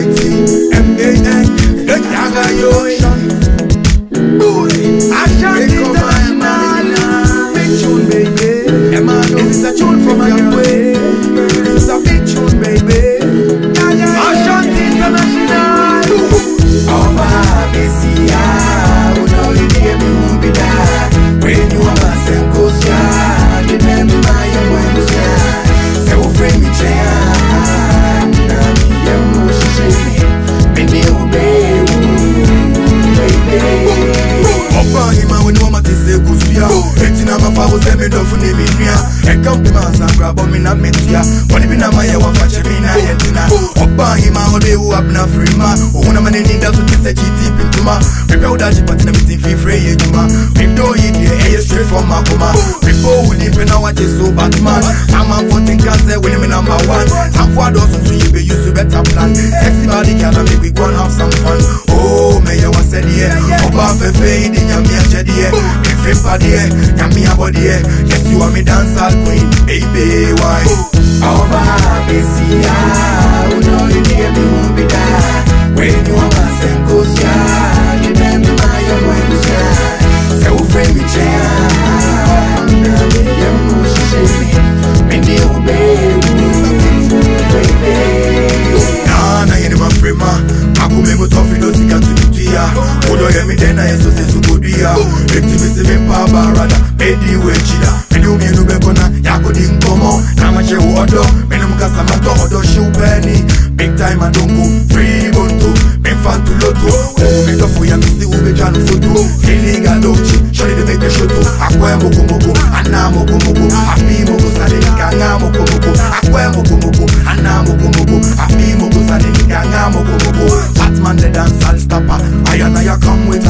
Eighteen, M-A-N, the Yaga Ocean. Ti à. Wọ́n níbi náà máa yẹ wọ́n fàṣẹ mi náà yẹ ti náà. Ọba yìí máa wọ́n dé ewu abúlé firi ma. Òun náà máa ní ní ìdásó ti ṣe jí ti ntoma. Pípẹ́ wò dájú pàtí náà mi ti fi fèrè yé juma. Òyì diẹ ẹyẹ straight from ní pẹ́ náà wá jẹ so Batman. Àmà fourteen cancer wí ni nyàmí ẹ̀jẹ̀ díẹ̀. Ẹ̀fẹ̀ padìẹ̀, nyàmí abọ́díẹ̀. Yes, you are me dancehall queen, baby, why? Ọba Abesia, olórí ni èmi ń bí dá. Wẹ́ni wọ́n máa ṣe ń kó sí à, nínú ẹ̀mí máa yẹ mọ́ ẹ̀mú sí à. Ṣé o fẹ́ mi jẹ́ à? Nà mí yẹ mú ṣiṣẹ́ mi. Mi ní o bẹ́ẹ̀rù, bẹ́ẹ̀ Nana wodɔ yɛ me dɛn na yɛ so sɛ sokodua ɛti me se mempa abarada mɛdi wɔ akyi da mene wo mmienu bɛkɔ na yɛakɔdi nkɔmmɔ na makyɛ wo ɔdɔ menom kasa matɔ ɔdɔ hyew pɛni big time adonko free bonto. Memfa nto loto. Wo me dɔfo ya mesi wobɛtwa no foto. Filiga dokyi sɔre de mɛdɛ shoto. Akɔɛ mokomoko anaa mokomoko api moko sade nikanga mokomoko akɔɛ mokomoko anaa mokomoko api moko sade nikanga mokomoko batman the dancehall stopper ayanaya come with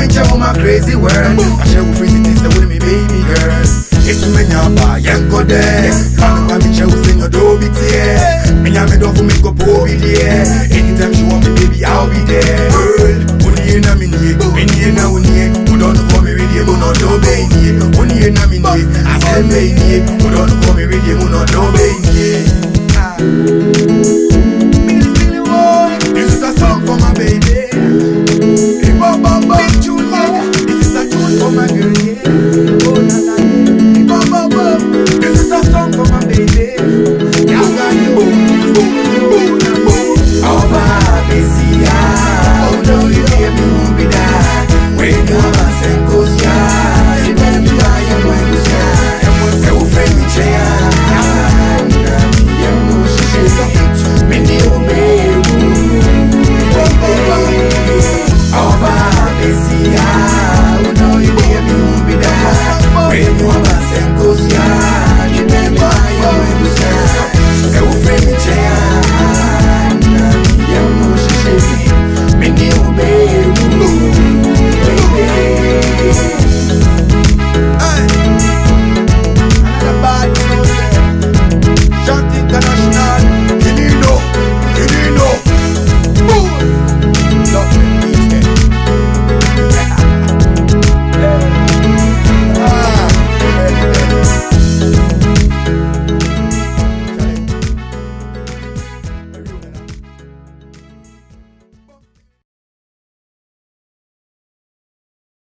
Yeah, to my crazy world. I share with free things with me, baby girl. It's me nyamba, yeah, go there. my girl, yeah.